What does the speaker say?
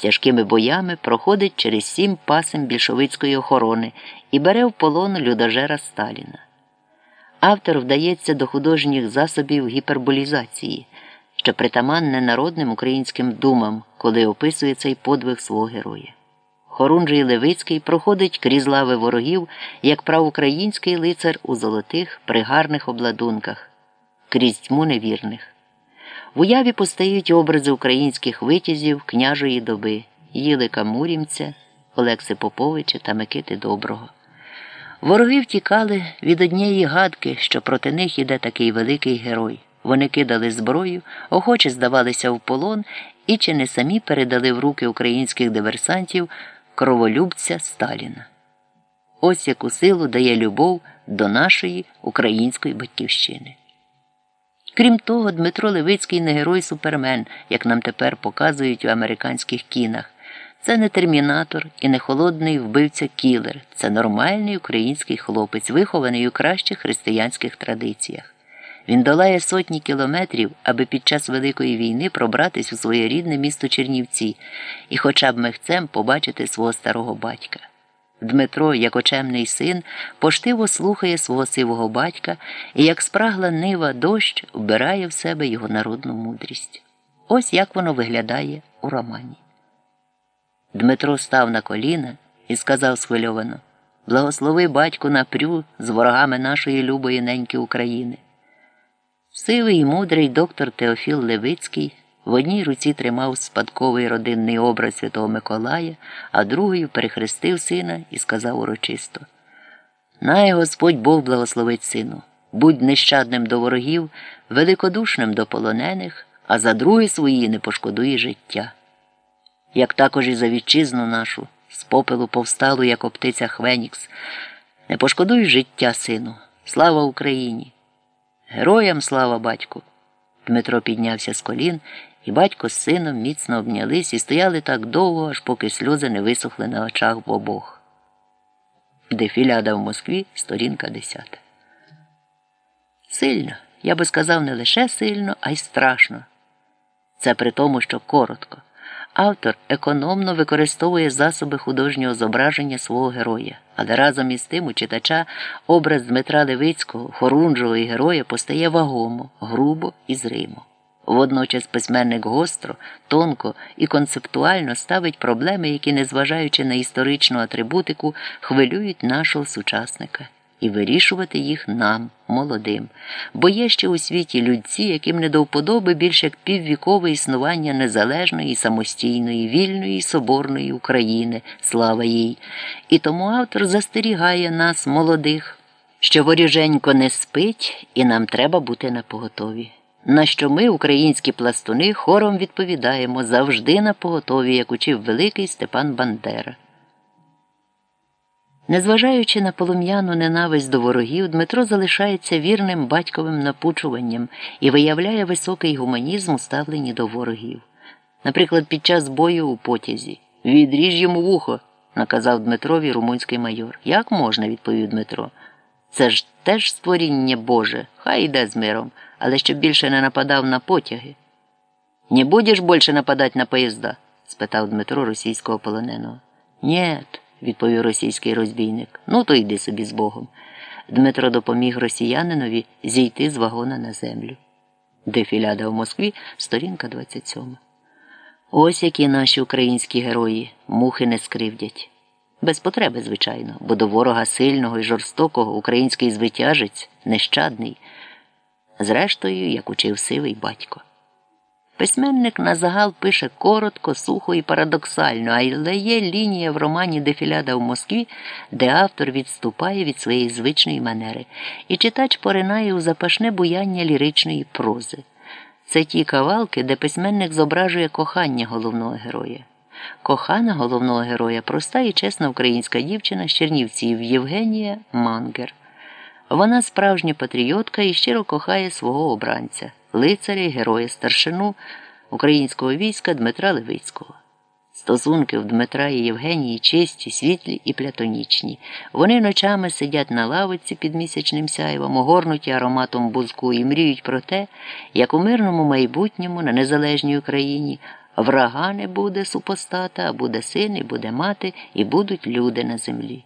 тяжкими боями проходить через сім пасем більшовицької охорони і бере в полон людожера Сталіна. Автор вдається до художніх засобів гіперболізації, що притаманне народним українським думам, коли описує цей подвиг свого героя. Хорунжий Левицький проходить крізь лави ворогів як правоукраїнський лицар у золотих, пригарних обладунках, крізь тьму невірних. В уяві постають образи українських витязів княжої доби Їлика Мурімця, Олекси Поповича та Микити Доброго. Вороги втікали від однієї гадки, що проти них іде такий великий герой. Вони кидали зброю, охоче здавалися в полон і чи не самі передали в руки українських диверсантів кроволюбця Сталіна. Ось яку силу дає любов до нашої української батьківщини. Крім того, Дмитро Левицький не герой супермен, як нам тепер показують у американських кінах. Це не термінатор і не холодний вбивця кілер. Це нормальний український хлопець, вихований у кращих християнських традиціях. Він долає сотні кілометрів, аби під час Великої війни пробратись у своє рідне місто Чернівці і хоча б мехцем побачити свого старого батька. Дмитро, як очемний син, поштиво слухає свого сивого батька і, як спрагла нива дощ, вбирає в себе його народну мудрість. Ось як воно виглядає у романі. Дмитро став на коліна і сказав схвильовано Благослови батьку напрю з ворогами нашої любої неньки України. Сивий і мудрий доктор Теофіл Левицький в одній руці тримав спадковий родинний образ Святого Миколая, а другою перехрестив сина і сказав урочисто Най Господь Бог благословить сину, будь нещадним до ворогів, великодушним до полонених, а за другі свої не пошкодує життя. Як також і за вітчизну нашу, з попелу повсталу, як оптиця Хвенікс, не пошкодуй життя, сину, слава Україні! Героям слава батьку! Дмитро піднявся з колін, і батько з сином міцно обнялись і стояли так довго, аж поки сльози не висохли на очах в обох. Дефіляда в Москві, сторінка 10. Сильно, я би сказав, не лише сильно, а й страшно. Це при тому, що коротко. Автор економно використовує засоби художнього зображення свого героя, але разом із тим у читача образ Дмитра Левицького, хорунжого і героя постає вагомо, грубо і зримо. Водночас письменник гостро, тонко і концептуально ставить проблеми, які, незважаючи на історичну атрибутику, хвилюють нашого сучасника і вирішувати їх нам, молодим, бо є ще у світі людці, яким не до вподоби більш як піввікове існування незалежної, самостійної, вільної, соборної України, слава їй. І тому автор застерігає нас, молодих, що воріженько не спить, і нам треба бути на поготові. На що ми, українські пластуни, хором відповідаємо завжди на поготові, як учив великий Степан Бандера. Незважаючи на полум'яну ненависть до ворогів, Дмитро залишається вірним батьковим напучуванням і виявляє високий гуманізм у ставленні до ворогів. Наприклад, під час бою у потязі відріж йому вухо, наказав Дмитрові румунський майор. Як можна, відповів Дмитро. Це ж теж створіння Боже, хай йде з миром, але щоб більше не нападав на потяги. Не будеш більше нападати на поїзда? спитав Дмитро російського полоненого. Нєт відповів російський розбійник. Ну, то йди собі з Богом. Дмитро допоміг росіянинові зійти з вагона на землю. Дефіляда в Москві, сторінка 27. Ось які наші українські герої мухи не скривдять. Без потреби, звичайно, бо до ворога сильного і жорстокого український звитяжець нещадний. Зрештою, як учив сивий батько. Письменник на загал пише коротко, сухо і парадоксально, але є лінія в романі Дефіляда в Москві, де автор відступає від своєї звичної манери, і читач поринає у запашне буяння ліричної прози. Це ті кавалки, де письменник зображує кохання головного героя. Кохана головного героя проста і чесна українська дівчина з Чернівців Євгенія Мангер. Вона справжня патріотка і щиро кохає свого обранця лицаря і героя старшину українського війська Дмитра Левицького. Стосунки в Дмитра і Євгенії чисті, світлі і плятонічні. Вони ночами сидять на лавиці під місячним сяйвом, огорнуті ароматом бузку і мріють про те, як у мирному майбутньому на незалежній Україні Врага не буде супостата, а буде син, і буде мати, і будуть люди на землі.